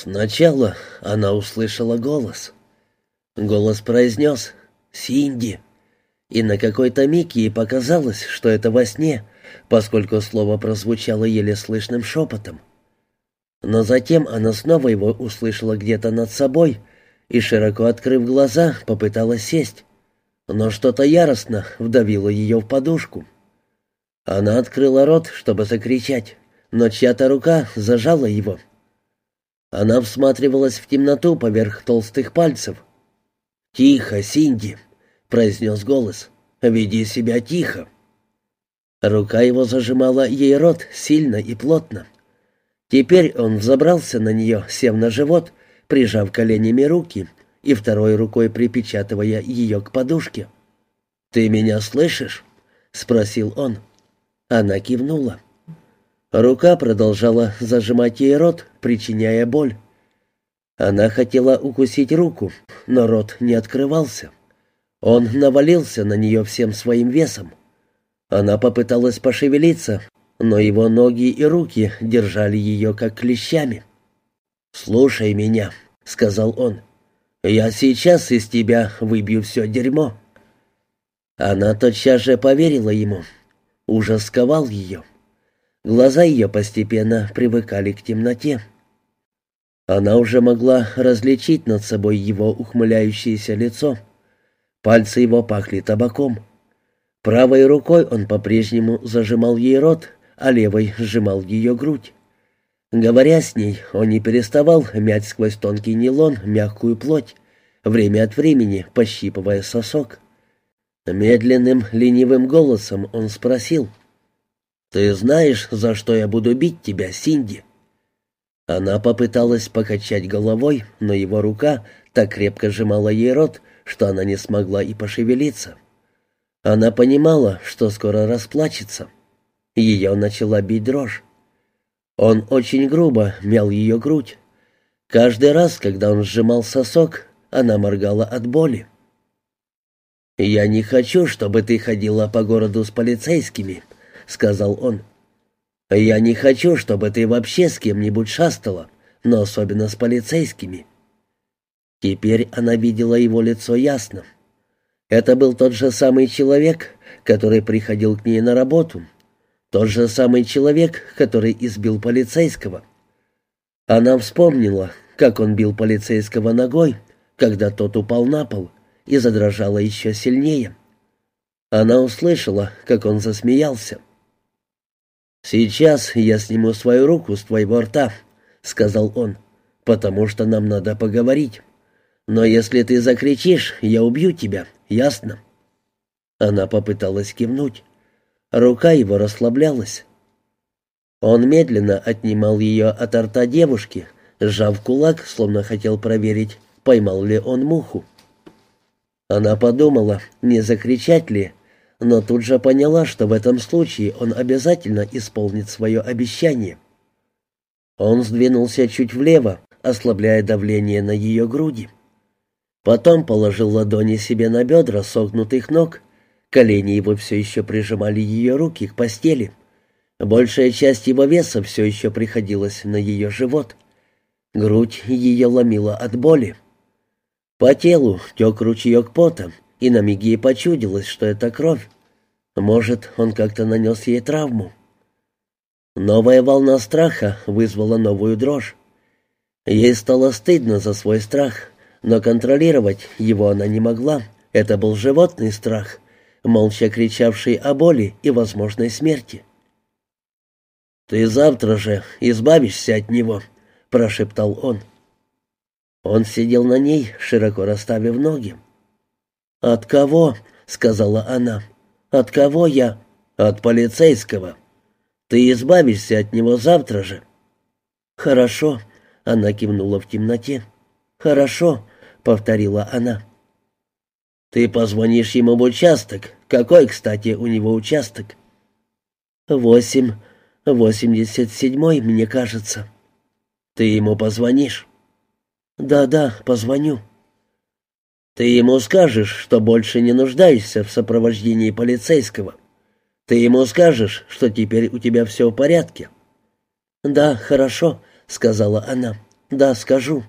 Сначала она услышала голос. Голос произнес «Синди». И на какой-то миг ей показалось, что это во сне, поскольку слово прозвучало еле слышным шепотом. Но затем она снова его услышала где-то над собой и, широко открыв глаза, попыталась сесть. Но что-то яростно вдавило ее в подушку. Она открыла рот, чтобы закричать, но чья-то рука зажала его. Она всматривалась в темноту поверх толстых пальцев. «Тихо, Синди!» — произнес голос. «Веди себя тихо». Рука его зажимала ей рот сильно и плотно. Теперь он взобрался на нее, сев на живот, прижав коленями руки и второй рукой припечатывая ее к подушке. «Ты меня слышишь?» — спросил он. Она кивнула. Рука продолжала зажимать ей рот, причиняя боль. Она хотела укусить руку, но рот не открывался. Он навалился на нее всем своим весом. Она попыталась пошевелиться, но его ноги и руки держали ее как клещами. «Слушай меня», — сказал он. «Я сейчас из тебя выбью все дерьмо». Она тотчас же поверила ему. Ужас сковал ее. Глаза ее постепенно привыкали к темноте. Она уже могла различить над собой его ухмыляющееся лицо. Пальцы его пахли табаком. Правой рукой он по-прежнему зажимал ей рот, а левой сжимал ее грудь. Говоря с ней, он не переставал мять сквозь тонкий нейлон мягкую плоть, время от времени пощипывая сосок. Медленным, ленивым голосом он спросил, «Ты знаешь, за что я буду бить тебя, Синди?» Она попыталась покачать головой, но его рука так крепко сжимала ей рот, что она не смогла и пошевелиться. Она понимала, что скоро расплачется. Ее начала бить дрожь. Он очень грубо мял ее грудь. Каждый раз, когда он сжимал сосок, она моргала от боли. «Я не хочу, чтобы ты ходила по городу с полицейскими», — сказал он. «Я не хочу, чтобы ты вообще с кем-нибудь шастала, но особенно с полицейскими». Теперь она видела его лицо ясно. Это был тот же самый человек, который приходил к ней на работу. Тот же самый человек, который избил полицейского. Она вспомнила, как он бил полицейского ногой, когда тот упал на пол, и задрожала еще сильнее. Она услышала, как он засмеялся. «Сейчас я сниму свою руку с твоего рта», — сказал он, — «потому что нам надо поговорить». Но если ты закричишь, я убью тебя, ясно?» Она попыталась кивнуть. Рука его расслаблялась. Он медленно отнимал ее от рта девушки, сжав кулак, словно хотел проверить, поймал ли он муху. Она подумала, не закричать ли, но тут же поняла, что в этом случае он обязательно исполнит свое обещание. Он сдвинулся чуть влево, ослабляя давление на ее груди. Потом положил ладони себе на бедра согнутых ног. Колени его все еще прижимали ее руки к постели. Большая часть его веса все еще приходилась на ее живот. Грудь ее ломила от боли. По телу тек ручеек пота, и на миг ей почудилось, что это кровь. Может, он как-то нанес ей травму. Новая волна страха вызвала новую дрожь. Ей стало стыдно за свой страх — но контролировать его она не могла. Это был животный страх, молча кричавший о боли и возможной смерти. «Ты завтра же избавишься от него», — прошептал он. Он сидел на ней, широко расставив ноги. «От кого?» — сказала она. «От кого я?» «От полицейского. Ты избавишься от него завтра же». «Хорошо», — она кивнула в темноте. «Хорошо», — повторила она. «Ты позвонишь ему в участок. Какой, кстати, у него участок?» «Восемь. Восемьдесят седьмой, мне кажется». «Ты ему позвонишь?» «Да-да, позвоню». «Ты ему скажешь, что больше не нуждаешься в сопровождении полицейского. Ты ему скажешь, что теперь у тебя все в порядке». «Да, хорошо», — сказала она. Да, скажу.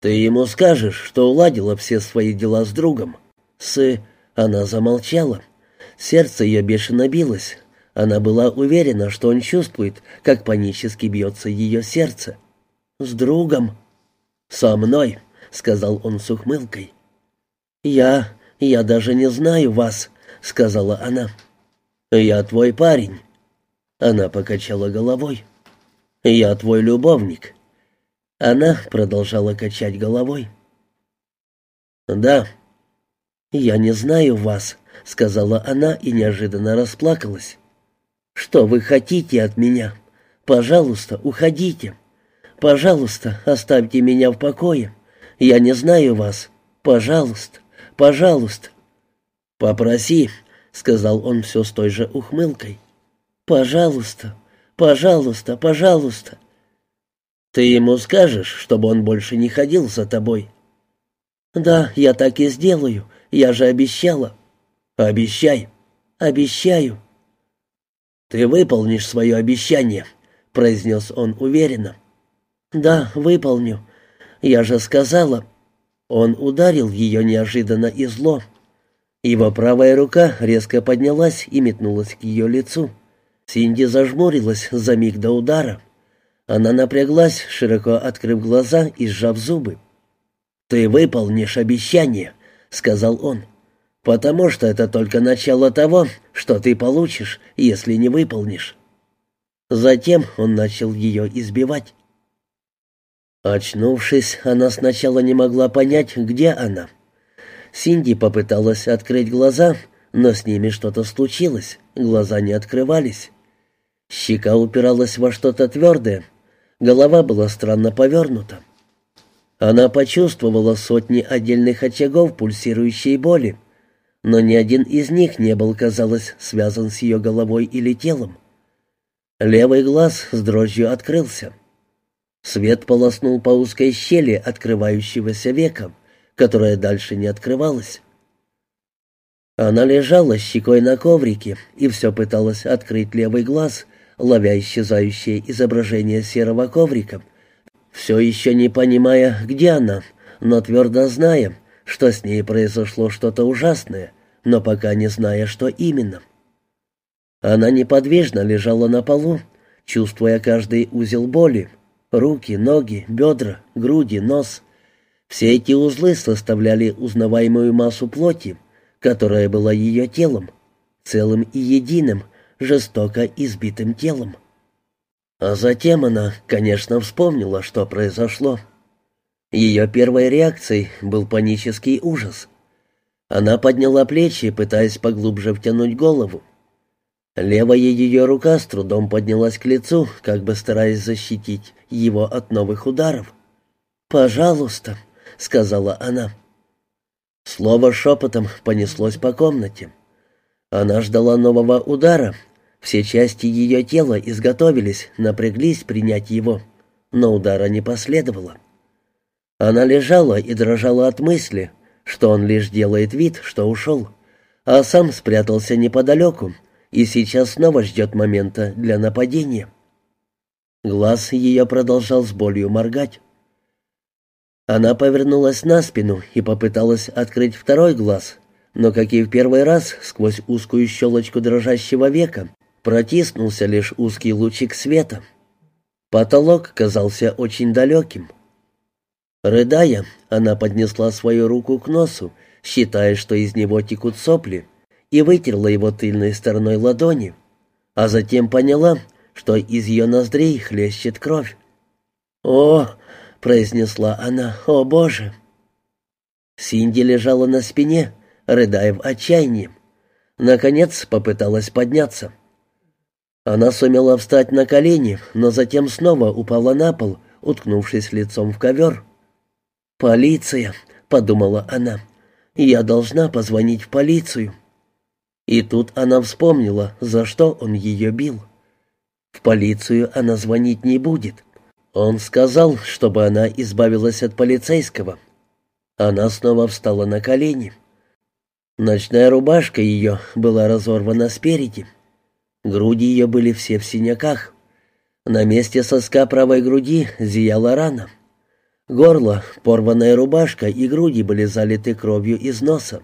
Ты ему скажешь, что уладила все свои дела с другом. С... Она замолчала. Сердце ее бешено билось. Она была уверена, что он чувствует, как панически бьется ее сердце. «С другом?» «Со мной», — сказал он с ухмылкой. «Я... я даже не знаю вас», — сказала она. «Я твой парень». Она покачала головой. «Я твой любовник». Она продолжала качать головой. «Да». «Я не знаю вас», — сказала она и неожиданно расплакалась. «Что вы хотите от меня? Пожалуйста, уходите. Пожалуйста, оставьте меня в покое. Я не знаю вас. Пожалуйста, пожалуйста». «Попроси», — сказал он все с той же ухмылкой. «Пожалуйста, пожалуйста, пожалуйста». «Ты ему скажешь, чтобы он больше не ходил за тобой?» «Да, я так и сделаю. Я же обещала». «Обещай». «Обещаю». «Ты выполнишь свое обещание», — произнес он уверенно. «Да, выполню. Я же сказала...» Он ударил ее неожиданно и зло. Его правая рука резко поднялась и метнулась к ее лицу. Синди зажмурилась за миг до удара. Она напряглась, широко открыв глаза и сжав зубы. «Ты выполнишь обещание», — сказал он потому что это только начало того, что ты получишь, если не выполнишь». Затем он начал ее избивать. Очнувшись, она сначала не могла понять, где она. Синди попыталась открыть глаза, но с ними что-то случилось, глаза не открывались. Щека упиралась во что-то твердое, голова была странно повернута. Она почувствовала сотни отдельных очагов пульсирующей боли, но ни один из них не был, казалось, связан с ее головой или телом. Левый глаз с дрожью открылся. Свет полоснул по узкой щели открывающегося века, которая дальше не открывалась. Она лежала щекой на коврике и все пыталась открыть левый глаз, ловя исчезающее изображение серого коврика, все еще не понимая, где она, но твердо зная, что с ней произошло что-то ужасное, но пока не зная, что именно. Она неподвижно лежала на полу, чувствуя каждый узел боли, руки, ноги, бедра, груди, нос. Все эти узлы составляли узнаваемую массу плоти, которая была ее телом, целым и единым, жестоко избитым телом. А затем она, конечно, вспомнила, что произошло. Ее первой реакцией был панический ужас. Она подняла плечи, пытаясь поглубже втянуть голову. Левая ее рука с трудом поднялась к лицу, как бы стараясь защитить его от новых ударов. «Пожалуйста», — сказала она. Слово шепотом понеслось по комнате. Она ждала нового удара. Все части ее тела изготовились, напряглись принять его, но удара не последовало. Она лежала и дрожала от мысли, что он лишь делает вид, что ушел, а сам спрятался неподалеку и сейчас снова ждет момента для нападения. Глаз ее продолжал с болью моргать. Она повернулась на спину и попыталась открыть второй глаз, но, как и в первый раз, сквозь узкую щелочку дрожащего века протиснулся лишь узкий лучик света. Потолок казался очень далеким — Рыдая, она поднесла свою руку к носу, считая, что из него текут сопли, и вытерла его тыльной стороной ладони, а затем поняла, что из ее ноздрей хлещет кровь. «О!» — произнесла она. «О, Боже!» Синди лежала на спине, рыдая в отчаянии. Наконец попыталась подняться. Она сумела встать на колени, но затем снова упала на пол, уткнувшись лицом в ковер. «Полиция», — подумала она, — «я должна позвонить в полицию». И тут она вспомнила, за что он ее бил. В полицию она звонить не будет. Он сказал, чтобы она избавилась от полицейского. Она снова встала на колени. Ночная рубашка ее была разорвана спереди. Груди ее были все в синяках. На месте соска правой груди зияла рана. Горло, порванная рубашка и груди были залиты кровью из носа.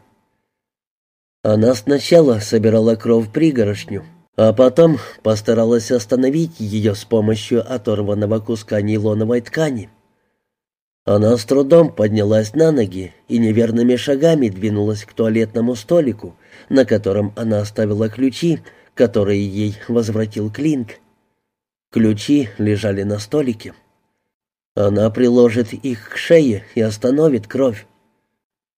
Она сначала собирала кровь в пригорошню, а потом постаралась остановить ее с помощью оторванного куска нейлоновой ткани. Она с трудом поднялась на ноги и неверными шагами двинулась к туалетному столику, на котором она оставила ключи, которые ей возвратил Клинк. Ключи лежали на столике. Она приложит их к шее и остановит кровь.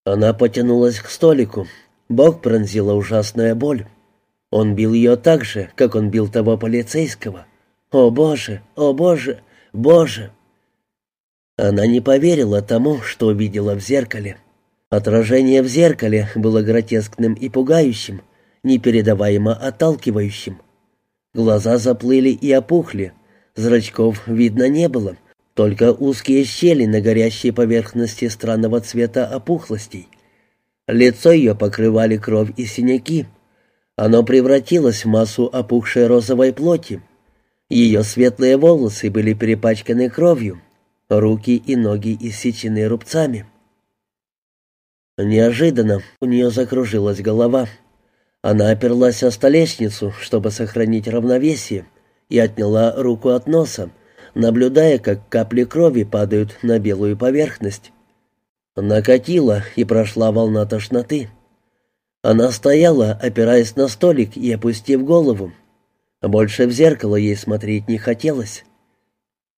Она потянулась к столику. Бог пронзила ужасная боль. Он бил ее так же, как он бил того полицейского. «О, Боже! О, Боже! Боже!» Она не поверила тому, что увидела в зеркале. Отражение в зеркале было гротескным и пугающим, непередаваемо отталкивающим. Глаза заплыли и опухли, зрачков видно не было, только узкие щели на горящей поверхности странного цвета опухлостей. Лицо ее покрывали кровь и синяки. Оно превратилось в массу опухшей розовой плоти. Ее светлые волосы были перепачканы кровью, руки и ноги иссечены рубцами. Неожиданно у нее закружилась голова. Она оперлась о столешницу, чтобы сохранить равновесие, и отняла руку от носа, наблюдая, как капли крови падают на белую поверхность. Накатила и прошла волна тошноты. Она стояла, опираясь на столик и опустив голову. Больше в зеркало ей смотреть не хотелось.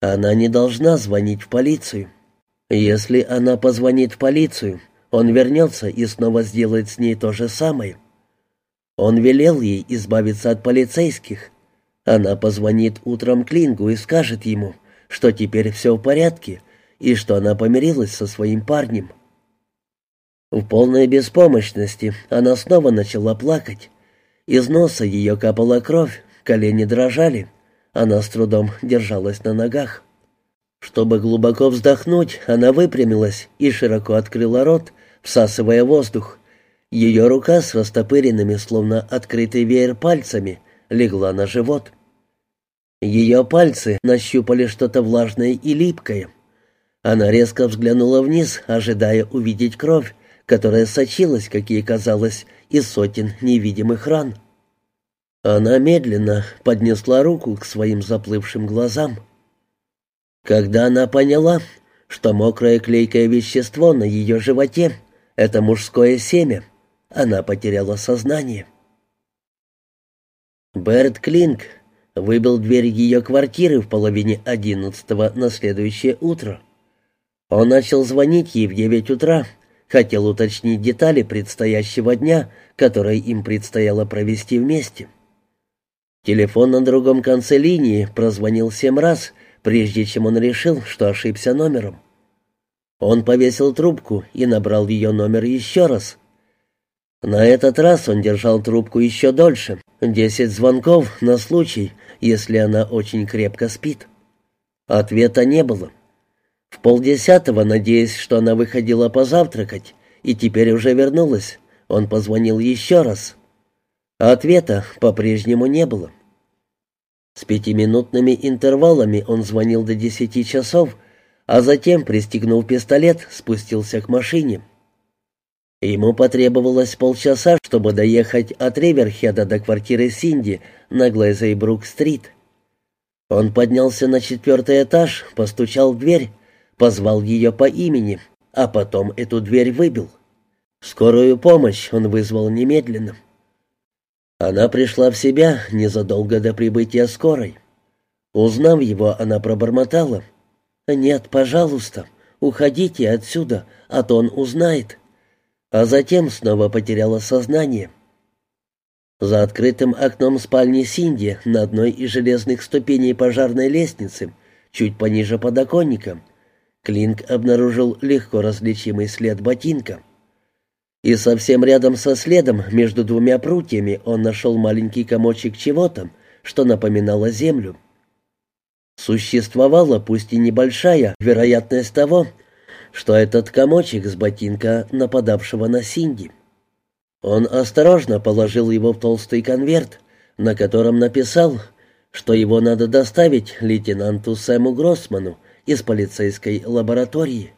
Она не должна звонить в полицию. Если она позвонит в полицию, он вернется и снова сделает с ней то же самое. Он велел ей избавиться от полицейских, она позвонит утром Клингу и скажет ему, что теперь все в порядке и что она помирилась со своим парнем. В полной беспомощности она снова начала плакать. Из носа ее капала кровь, колени дрожали. Она с трудом держалась на ногах. Чтобы глубоко вздохнуть, она выпрямилась и широко открыла рот, всасывая воздух. Ее рука с растопыренными, словно открытый веер пальцами, легла на живот. Ее пальцы нащупали что-то влажное и липкое. Она резко взглянула вниз, ожидая увидеть кровь, которая сочилась, как ей казалось, из сотен невидимых ран. Она медленно поднесла руку к своим заплывшим глазам. Когда она поняла, что мокрое клейкое вещество на ее животе — это мужское семя, она потеряла сознание. Берт Клинк выбил дверь ее квартиры в половине одиннадцатого на следующее утро. Он начал звонить ей в девять утра, хотел уточнить детали предстоящего дня, который им предстояло провести вместе. Телефон на другом конце линии прозвонил семь раз, прежде чем он решил, что ошибся номером. Он повесил трубку и набрал ее номер еще раз — на этот раз он держал трубку еще дольше. Десять звонков на случай, если она очень крепко спит. Ответа не было. В полдесятого, надеясь, что она выходила позавтракать, и теперь уже вернулась, он позвонил еще раз. Ответа по-прежнему не было. С пятиминутными интервалами он звонил до десяти часов, а затем, пристегнув пистолет, спустился к машине. Ему потребовалось полчаса, чтобы доехать от Риверхеда до квартиры Синди на Глэзейбрук-стрит. Он поднялся на четвертый этаж, постучал в дверь, позвал ее по имени, а потом эту дверь выбил. Скорую помощь он вызвал немедленно. Она пришла в себя незадолго до прибытия скорой. Узнав его, она пробормотала. «Нет, пожалуйста, уходите отсюда, а то он узнает» а затем снова потеряла сознание. За открытым окном спальни Синди на одной из железных ступеней пожарной лестницы, чуть пониже подоконника, Клинк обнаружил легко различимый след ботинка. И совсем рядом со следом, между двумя прутьями, он нашел маленький комочек чего-то, что напоминало землю. Существовала, пусть и небольшая, вероятность того, что этот комочек с ботинка нападавшего на Синди. Он осторожно положил его в толстый конверт, на котором написал что его надо доставить лейтенанту Сэму Гроссману из полицейской лаборатории.